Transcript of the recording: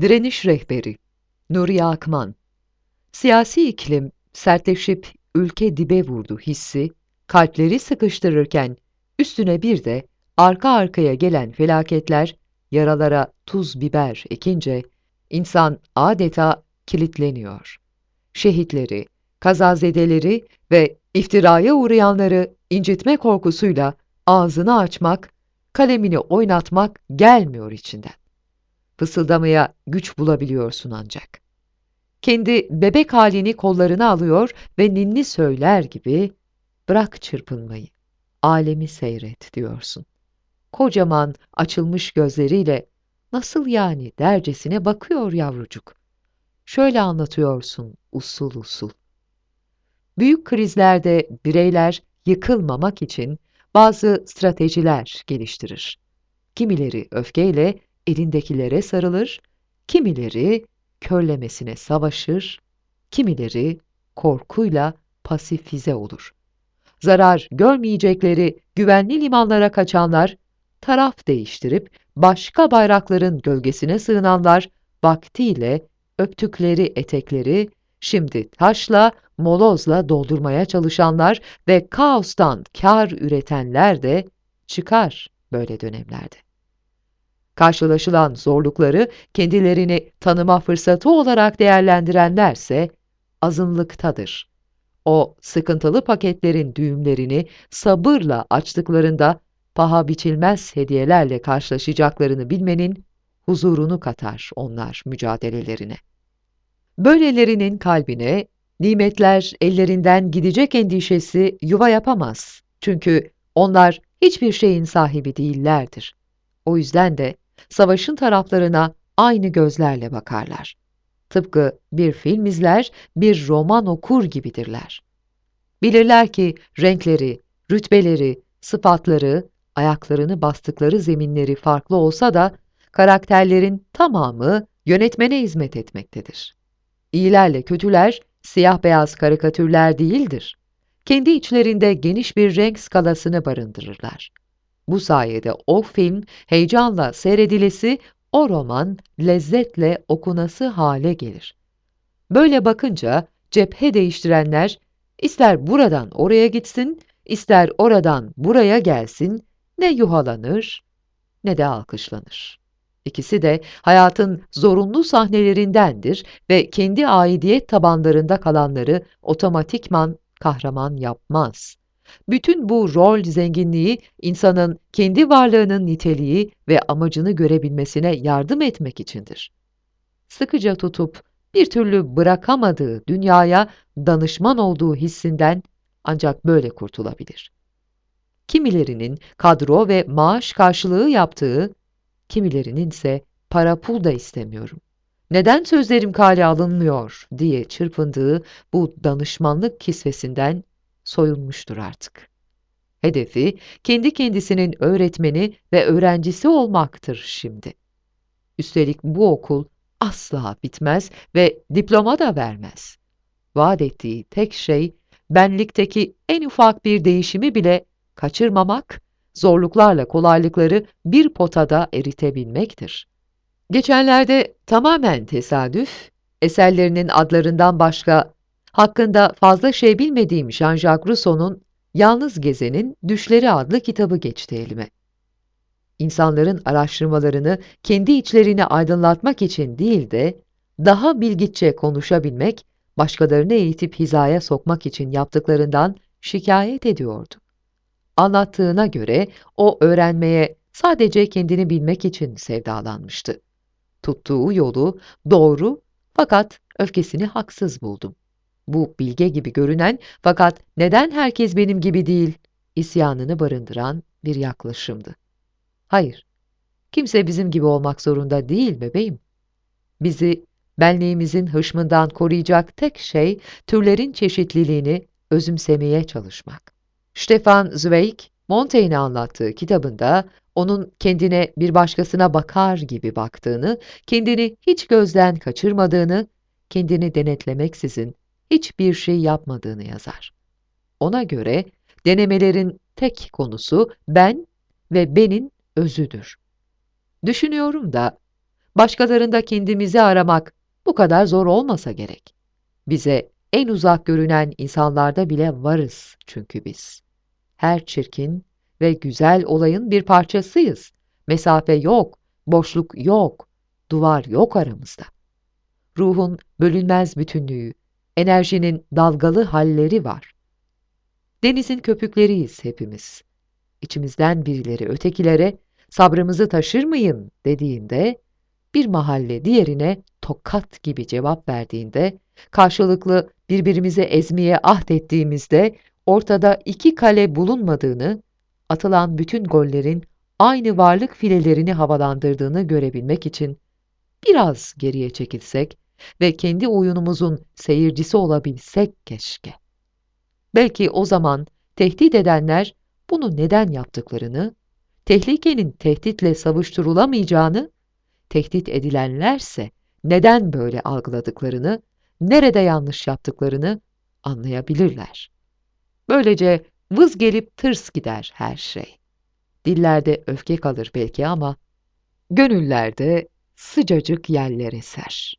Direniş Rehberi Nuri Akman Siyasi iklim sertleşip ülke dibe vurdu hissi, kalpleri sıkıştırırken üstüne bir de arka arkaya gelen felaketler yaralara tuz biber ekince insan adeta kilitleniyor. Şehitleri, kazazedeleri ve iftiraya uğrayanları incitme korkusuyla ağzını açmak, kalemini oynatmak gelmiyor içinden. Fısıldamaya güç bulabiliyorsun ancak. Kendi bebek halini kollarına alıyor ve ninni söyler gibi bırak çırpınmayı, alemi seyret diyorsun. Kocaman açılmış gözleriyle nasıl yani dercesine bakıyor yavrucuk. Şöyle anlatıyorsun usul usul. Büyük krizlerde bireyler yıkılmamak için bazı stratejiler geliştirir. Kimileri öfkeyle elindekilere sarılır, kimileri körlemesine savaşır, kimileri korkuyla pasifize olur. Zarar görmeyecekleri güvenli limanlara kaçanlar, taraf değiştirip başka bayrakların gölgesine sığınanlar, vaktiyle öptükleri etekleri şimdi taşla, molozla doldurmaya çalışanlar ve kaostan kar üretenler de çıkar böyle dönemlerde karşılaşılan zorlukları kendilerini tanıma fırsatı olarak değerlendirenlerse azınlıktadır. O sıkıntılı paketlerin düğümlerini sabırla açtıklarında paha biçilmez hediyelerle karşılaşacaklarını bilmenin huzurunu katar onlar mücadelelerine. Böylelerinin kalbine nimetler ellerinden gidecek endişesi yuva yapamaz. Çünkü onlar hiçbir şeyin sahibi değillerdir. O yüzden de savaşın taraflarına aynı gözlerle bakarlar. Tıpkı bir film izler, bir roman okur gibidirler. Bilirler ki renkleri, rütbeleri, sıfatları, ayaklarını bastıkları zeminleri farklı olsa da karakterlerin tamamı yönetmene hizmet etmektedir. İyilerle kötüler siyah beyaz karikatürler değildir. Kendi içlerinde geniş bir renk skalasını barındırırlar. Bu sayede o film heyecanla seyredilesi, o roman lezzetle okunası hale gelir. Böyle bakınca cephe değiştirenler ister buradan oraya gitsin, ister oradan buraya gelsin, ne yuhalanır ne de alkışlanır. İkisi de hayatın zorunlu sahnelerindendir ve kendi aidiyet tabanlarında kalanları otomatikman kahraman yapmaz. Bütün bu rol zenginliği insanın kendi varlığının niteliği ve amacını görebilmesine yardım etmek içindir. Sıkıca tutup bir türlü bırakamadığı dünyaya danışman olduğu hissinden ancak böyle kurtulabilir. Kimilerinin kadro ve maaş karşılığı yaptığı, kimilerinin ise para pul da istemiyorum. Neden sözlerim kale alınmıyor diye çırpındığı bu danışmanlık kisvesinden soyulmuştur artık. Hedefi kendi kendisinin öğretmeni ve öğrencisi olmaktır şimdi. Üstelik bu okul asla bitmez ve diploma da vermez. Vaat ettiği tek şey benlikteki en ufak bir değişimi bile kaçırmamak, zorluklarla kolaylıkları bir potada eritebilmektir. Geçenlerde tamamen tesadüf, eserlerinin adlarından başka Hakkında fazla şey bilmediğim Jean-Jacques Rousseau'nun Yalnız Gezenin Düşleri adlı kitabı geçti elime. İnsanların araştırmalarını kendi içlerini aydınlatmak için değil de daha bilgitçe konuşabilmek, başkalarını eğitip hizaya sokmak için yaptıklarından şikayet ediyordu. Anlattığına göre o öğrenmeye sadece kendini bilmek için sevdalanmıştı. Tuttuğu yolu doğru fakat öfkesini haksız buldum. Bu bilge gibi görünen fakat neden herkes benim gibi değil isyanını barındıran bir yaklaşımdı. Hayır, kimse bizim gibi olmak zorunda değil bebeğim. Bizi benliğimizin hışmından koruyacak tek şey türlerin çeşitliliğini özümsemeye çalışmak. Stefan Zweig, Montaigne'e anlattığı kitabında onun kendine bir başkasına bakar gibi baktığını, kendini hiç gözden kaçırmadığını, kendini denetlemeksizin hiçbir şey yapmadığını yazar. Ona göre denemelerin tek konusu ben ve benin özüdür. Düşünüyorum da Başkalarında kendimizi aramak bu kadar zor olmasa gerek. Bize en uzak görünen insanlarda bile varız çünkü biz. Her çirkin ve güzel olayın bir parçasıyız. Mesafe yok, boşluk yok, duvar yok aramızda. Ruhun bölünmez bütünlüğü, enerjinin dalgalı halleri var. Denizin köpükleriyiz hepimiz. İçimizden birileri ötekilere sabrımızı taşır mıyım dediğinde, bir mahalle diğerine tokat gibi cevap verdiğinde, karşılıklı birbirimize ezmeye ahdettiğimizde, ortada iki kale bulunmadığını, atılan bütün gollerin aynı varlık filelerini havalandırdığını görebilmek için biraz geriye çekilsek ve kendi oyunumuzun seyircisi olabilsek keşke. Belki o zaman tehdit edenler bunu neden yaptıklarını, tehlikenin tehditle savuşturulamayacağını, tehdit edilenlerse neden böyle algıladıklarını, nerede yanlış yaptıklarını anlayabilirler. Böylece vız gelip tırs gider her şey. Dillerde öfke kalır belki ama gönüllerde sıcacık yeller eser.